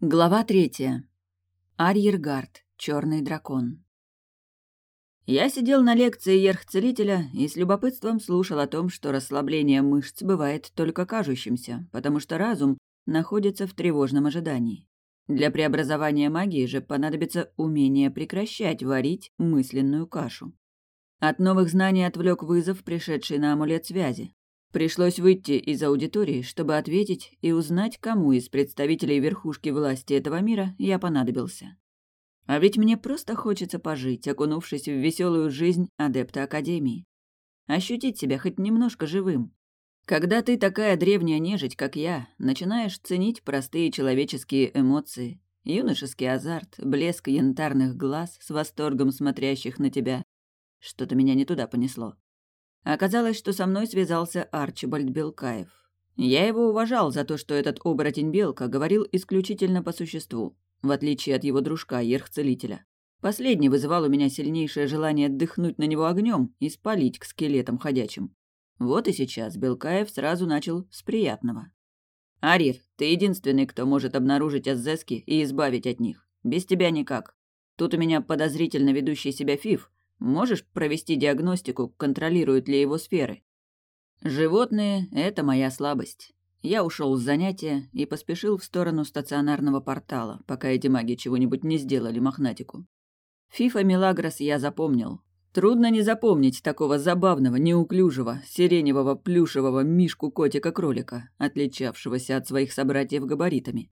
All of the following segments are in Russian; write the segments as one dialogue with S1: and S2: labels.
S1: Глава третья. Арьергард. Черный дракон. Я сидел на лекции ерхцелителя и с любопытством слушал о том, что расслабление мышц бывает только кажущимся, потому что разум находится в тревожном ожидании. Для преобразования магии же понадобится умение прекращать варить мысленную кашу. От новых знаний отвлек вызов, пришедший на амулет связи. Пришлось выйти из аудитории, чтобы ответить и узнать, кому из представителей верхушки власти этого мира я понадобился. А ведь мне просто хочется пожить, окунувшись в веселую жизнь адепта Академии. Ощутить себя хоть немножко живым. Когда ты такая древняя нежить, как я, начинаешь ценить простые человеческие эмоции, юношеский азарт, блеск янтарных глаз с восторгом смотрящих на тебя. Что-то меня не туда понесло. Оказалось, что со мной связался Арчибальд Белкаев. Я его уважал за то, что этот оборотень Белка говорил исключительно по существу, в отличие от его дружка, Ерхцелителя. Последний вызывал у меня сильнейшее желание отдыхнуть на него огнем и спалить к скелетам ходячим. Вот и сейчас Белкаев сразу начал с приятного. «Арир, ты единственный, кто может обнаружить Аззески и избавить от них. Без тебя никак. Тут у меня подозрительно ведущий себя Фиф, Можешь провести диагностику, контролируют ли его сферы? Животные — это моя слабость. Я ушел с занятия и поспешил в сторону стационарного портала, пока эти маги чего-нибудь не сделали мохнатику. Фифа Милагрос я запомнил. Трудно не запомнить такого забавного, неуклюжего, сиреневого плюшевого мишку-котика-кролика, отличавшегося от своих собратьев габаритами.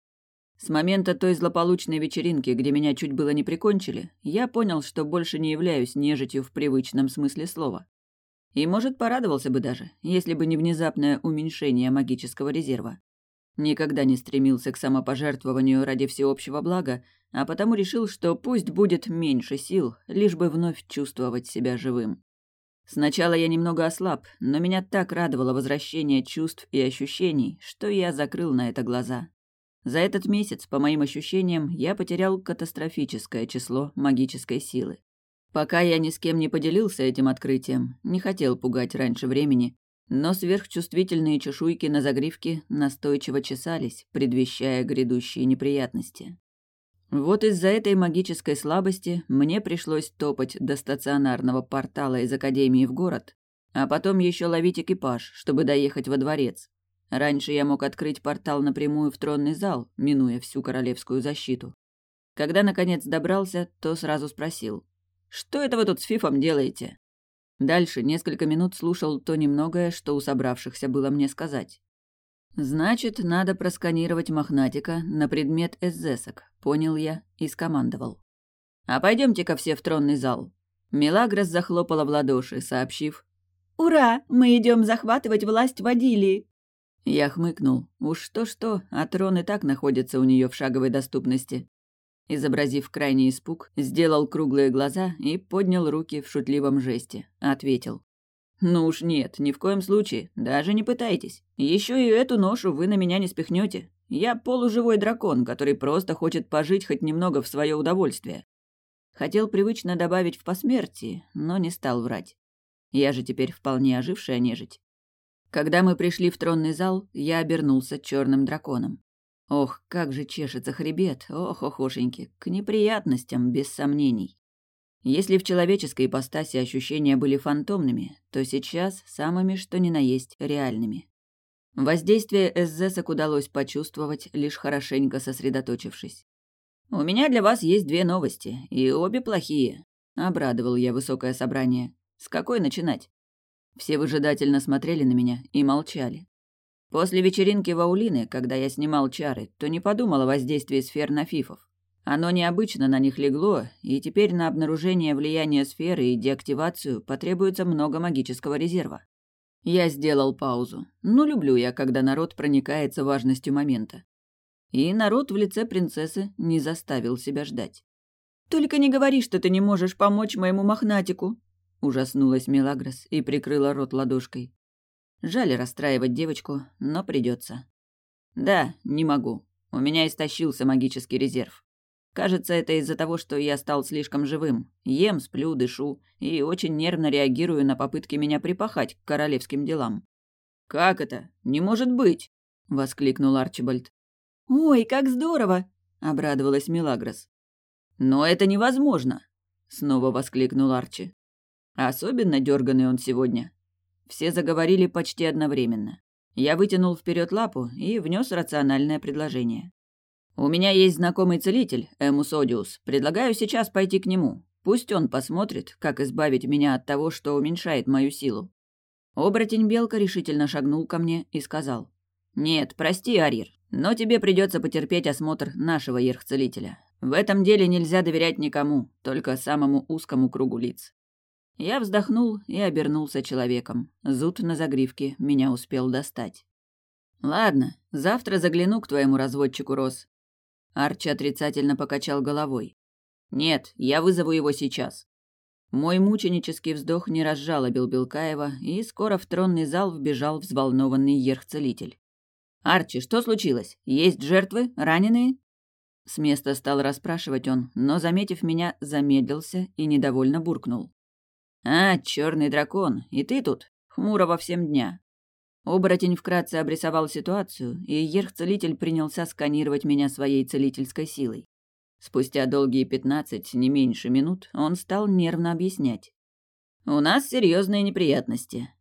S1: С момента той злополучной вечеринки, где меня чуть было не прикончили, я понял, что больше не являюсь нежитью в привычном смысле слова. И, может, порадовался бы даже, если бы не внезапное уменьшение магического резерва. Никогда не стремился к самопожертвованию ради всеобщего блага, а потому решил, что пусть будет меньше сил, лишь бы вновь чувствовать себя живым. Сначала я немного ослаб, но меня так радовало возвращение чувств и ощущений, что я закрыл на это глаза. За этот месяц, по моим ощущениям, я потерял катастрофическое число магической силы. Пока я ни с кем не поделился этим открытием, не хотел пугать раньше времени, но сверхчувствительные чешуйки на загривке настойчиво чесались, предвещая грядущие неприятности. Вот из-за этой магической слабости мне пришлось топать до стационарного портала из Академии в город, а потом еще ловить экипаж, чтобы доехать во дворец, Раньше я мог открыть портал напрямую в тронный зал, минуя всю королевскую защиту. Когда, наконец, добрался, то сразу спросил. «Что это вы тут с Фифом делаете?» Дальше несколько минут слушал то немногое, что у собравшихся было мне сказать. «Значит, надо просканировать Мохнатика на предмет эсзесок», — понял я и скомандовал. «А пойдемте-ка все в тронный зал». Мелагрос захлопала в ладоши, сообщив. «Ура! Мы идем захватывать власть в Адилии!» Я хмыкнул. Уж что-что, а трон и так находится у нее в шаговой доступности. Изобразив крайний испуг, сделал круглые глаза и поднял руки в шутливом жесте. Ответил. «Ну уж нет, ни в коем случае. Даже не пытайтесь. Еще и эту ношу вы на меня не спихнете. Я полуживой дракон, который просто хочет пожить хоть немного в свое удовольствие». Хотел привычно добавить в посмертии, но не стал врать. Я же теперь вполне ожившая нежить. Когда мы пришли в тронный зал, я обернулся черным драконом. Ох, как же чешется хребет, ох, охошеньки, к неприятностям, без сомнений. Если в человеческой ипостаси ощущения были фантомными, то сейчас самыми что ни на есть реальными. Воздействие эсзесок удалось почувствовать, лишь хорошенько сосредоточившись. «У меня для вас есть две новости, и обе плохие», — обрадовал я высокое собрание. «С какой начинать?» Все выжидательно смотрели на меня и молчали. После вечеринки в Аулины, когда я снимал чары, то не подумал о воздействии сфер на фифов. Оно необычно на них легло, и теперь на обнаружение влияния сферы и деактивацию потребуется много магического резерва. Я сделал паузу. Ну, люблю я, когда народ проникается важностью момента. И народ в лице принцессы не заставил себя ждать. «Только не говори, что ты не можешь помочь моему мохнатику», Ужаснулась Мелагрос и прикрыла рот ладошкой. Жаль расстраивать девочку, но придется. Да, не могу. У меня истощился магический резерв. Кажется, это из-за того, что я стал слишком живым. Ем, сплю, дышу и очень нервно реагирую на попытки меня припахать к королевским делам. «Как это? Не может быть!» — воскликнул Арчибальд. «Ой, как здорово!» — обрадовалась Милагрос. «Но это невозможно!» — снова воскликнул Арчи. Особенно дерганый он сегодня. Все заговорили почти одновременно. Я вытянул вперед лапу и внес рациональное предложение. «У меня есть знакомый целитель, Эмус Одиус. Предлагаю сейчас пойти к нему. Пусть он посмотрит, как избавить меня от того, что уменьшает мою силу». Оборотень-белка решительно шагнул ко мне и сказал. «Нет, прости, Арир, но тебе придется потерпеть осмотр нашего ерхцелителя. В этом деле нельзя доверять никому, только самому узкому кругу лиц». Я вздохнул и обернулся человеком. Зуд на загривке меня успел достать. «Ладно, завтра загляну к твоему разводчику, Рос». Арчи отрицательно покачал головой. «Нет, я вызову его сейчас». Мой мученический вздох не разжалобил Белкаева, и скоро в тронный зал вбежал взволнованный ерх-целитель. «Арчи, что случилось? Есть жертвы? Раненые?» С места стал расспрашивать он, но, заметив меня, замедлился и недовольно буркнул. «А, черный дракон, и ты тут? Хмуро во всем дня». Оборотень вкратце обрисовал ситуацию, и ерх-целитель принялся сканировать меня своей целительской силой. Спустя долгие пятнадцать, не меньше минут, он стал нервно объяснять. «У нас серьезные неприятности».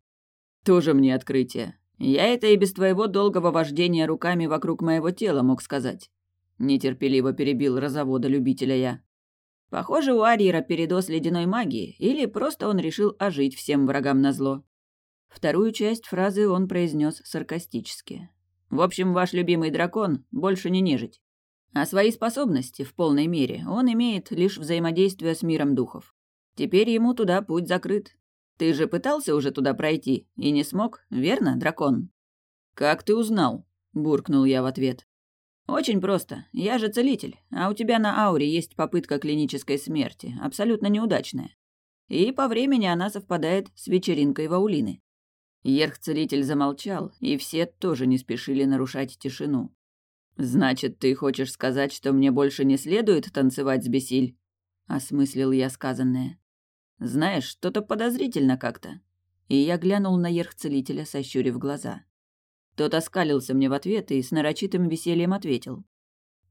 S1: «Тоже мне открытие. Я это и без твоего долгого вождения руками вокруг моего тела мог сказать». Нетерпеливо перебил разовода любителя я. Похоже, у Арьера передоз ледяной магии, или просто он решил ожить всем врагам назло. Вторую часть фразы он произнес саркастически. «В общем, ваш любимый дракон больше не нежить. А свои способности, в полной мере, он имеет лишь взаимодействие с миром духов. Теперь ему туда путь закрыт. Ты же пытался уже туда пройти и не смог, верно, дракон?» «Как ты узнал?» – буркнул я в ответ. «Очень просто. Я же целитель, а у тебя на ауре есть попытка клинической смерти, абсолютно неудачная. И по времени она совпадает с вечеринкой Ваулины». Ерх-целитель замолчал, и все тоже не спешили нарушать тишину. «Значит, ты хочешь сказать, что мне больше не следует танцевать с Бесиль?» — осмыслил я сказанное. «Знаешь, что-то подозрительно как-то». И я глянул на ерх-целителя, сощурив глаза. Тот оскалился мне в ответ и с нарочитым весельем ответил.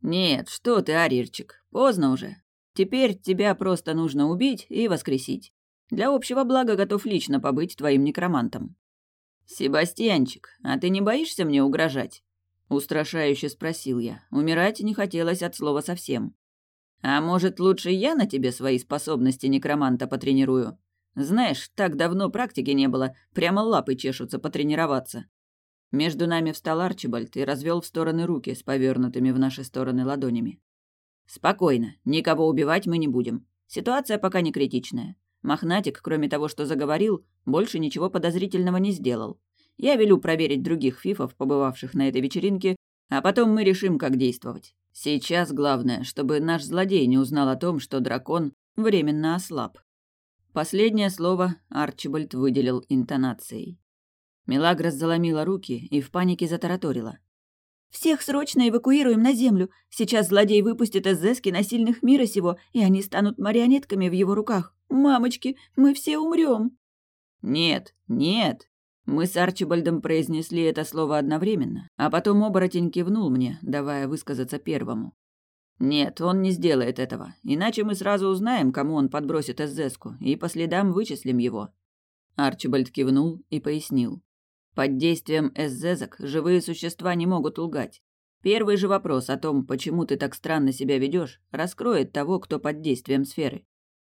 S1: «Нет, что ты, Арирчик, поздно уже. Теперь тебя просто нужно убить и воскресить. Для общего блага готов лично побыть твоим некромантом». «Себастьянчик, а ты не боишься мне угрожать?» Устрашающе спросил я. Умирать не хотелось от слова совсем. «А может, лучше я на тебе свои способности некроманта потренирую? Знаешь, так давно практики не было, прямо лапы чешутся потренироваться». Между нами встал Арчибальд и развел в стороны руки с повернутыми в наши стороны ладонями. «Спокойно, никого убивать мы не будем. Ситуация пока не критичная. Мохнатик, кроме того, что заговорил, больше ничего подозрительного не сделал. Я велю проверить других фифов, побывавших на этой вечеринке, а потом мы решим, как действовать. Сейчас главное, чтобы наш злодей не узнал о том, что дракон временно ослаб». Последнее слово Арчибальд выделил интонацией. Мелагрос заломила руки и в панике затараторила. «Всех срочно эвакуируем на землю. Сейчас злодей выпустит из Зески насильных мира сего, и они станут марионетками в его руках. Мамочки, мы все умрем. «Нет, нет!» Мы с Арчибальдом произнесли это слово одновременно, а потом оборотень кивнул мне, давая высказаться первому. «Нет, он не сделает этого, иначе мы сразу узнаем, кому он подбросит Эзеску, и по следам вычислим его». Арчибальд кивнул и пояснил. Под действием эсзезок живые существа не могут лгать. Первый же вопрос о том, почему ты так странно себя ведешь, раскроет того, кто под действием сферы.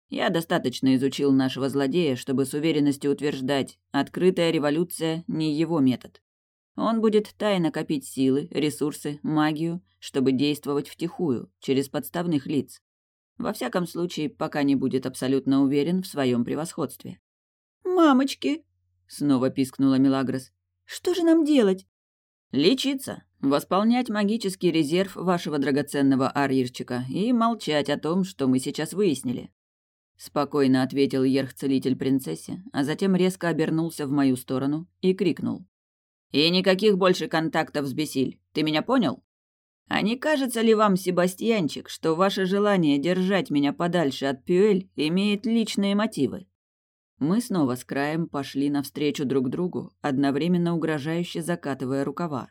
S1: Я достаточно изучил нашего злодея, чтобы с уверенностью утверждать, открытая революция не его метод. Он будет тайно копить силы, ресурсы, магию, чтобы действовать втихую, через подставных лиц. Во всяком случае, пока не будет абсолютно уверен в своем превосходстве. «Мамочки!» — снова пискнула Мелагрос. «Что же нам делать?» «Лечиться, восполнять магический резерв вашего драгоценного арьерчика и молчать о том, что мы сейчас выяснили». Спокойно ответил ерх-целитель принцессе, а затем резко обернулся в мою сторону и крикнул. «И никаких больше контактов с Бесиль. Ты меня понял? А не кажется ли вам, Себастьянчик, что ваше желание держать меня подальше от Пюэль имеет личные мотивы?» Мы снова с краем пошли навстречу друг другу, одновременно угрожающе закатывая рукава.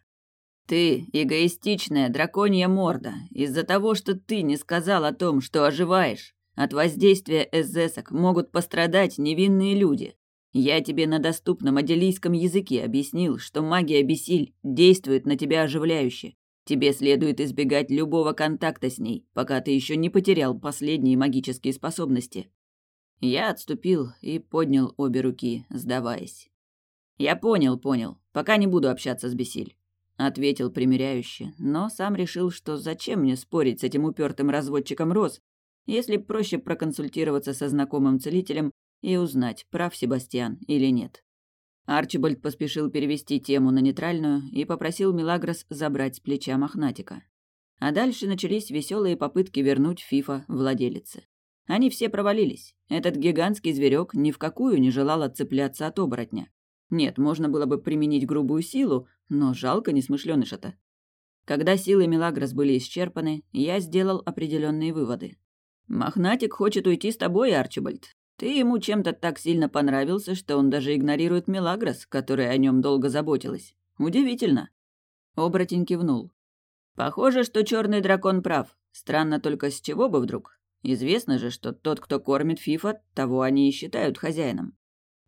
S1: Ты эгоистичная драконья морда. Из-за того, что ты не сказал о том, что оживаешь, от воздействия эзесок могут пострадать невинные люди. Я тебе на доступном аделийском языке объяснил, что магия Бесиль действует на тебя оживляюще. Тебе следует избегать любого контакта с ней, пока ты еще не потерял последние магические способности. Я отступил и поднял обе руки, сдаваясь. «Я понял, понял. Пока не буду общаться с Бесиль», — ответил примиряюще, но сам решил, что зачем мне спорить с этим упертым разводчиком роз, если проще проконсультироваться со знакомым целителем и узнать, прав Себастьян или нет. Арчибальд поспешил перевести тему на нейтральную и попросил Милагрос забрать с плеча Мохнатика. А дальше начались веселые попытки вернуть Фифа владелице. Они все провалились. Этот гигантский зверек ни в какую не желал отцепляться от оборотня. Нет, можно было бы применить грубую силу, но жалко несмышленыша-то. Когда силы Милагрос были исчерпаны, я сделал определенные выводы. «Мохнатик хочет уйти с тобой, Арчибальд. Ты ему чем-то так сильно понравился, что он даже игнорирует Мелагрос, которая о нем долго заботилась. Удивительно. Оборотень кивнул. Похоже, что черный дракон прав. Странно только с чего бы вдруг. Известно же, что тот, кто кормит Фифа, того они и считают хозяином.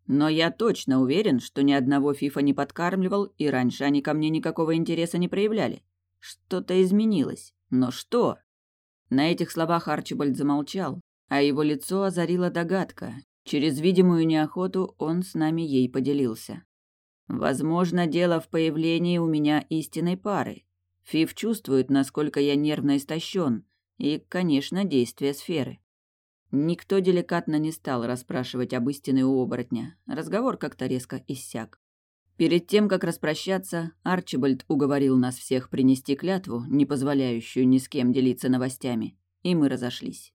S1: Но я точно уверен, что ни одного Фифа не подкармливал, и раньше они ко мне никакого интереса не проявляли. Что-то изменилось. Но что? На этих словах Арчибальд замолчал, а его лицо озарила догадка. Через видимую неохоту он с нами ей поделился. Возможно, дело в появлении у меня истинной пары. Фиф чувствует, насколько я нервно истощен, и, конечно, действия сферы. Никто деликатно не стал расспрашивать об истине у оборотня. Разговор как-то резко иссяк. Перед тем, как распрощаться, Арчибальд уговорил нас всех принести клятву, не позволяющую ни с кем делиться новостями, и мы разошлись.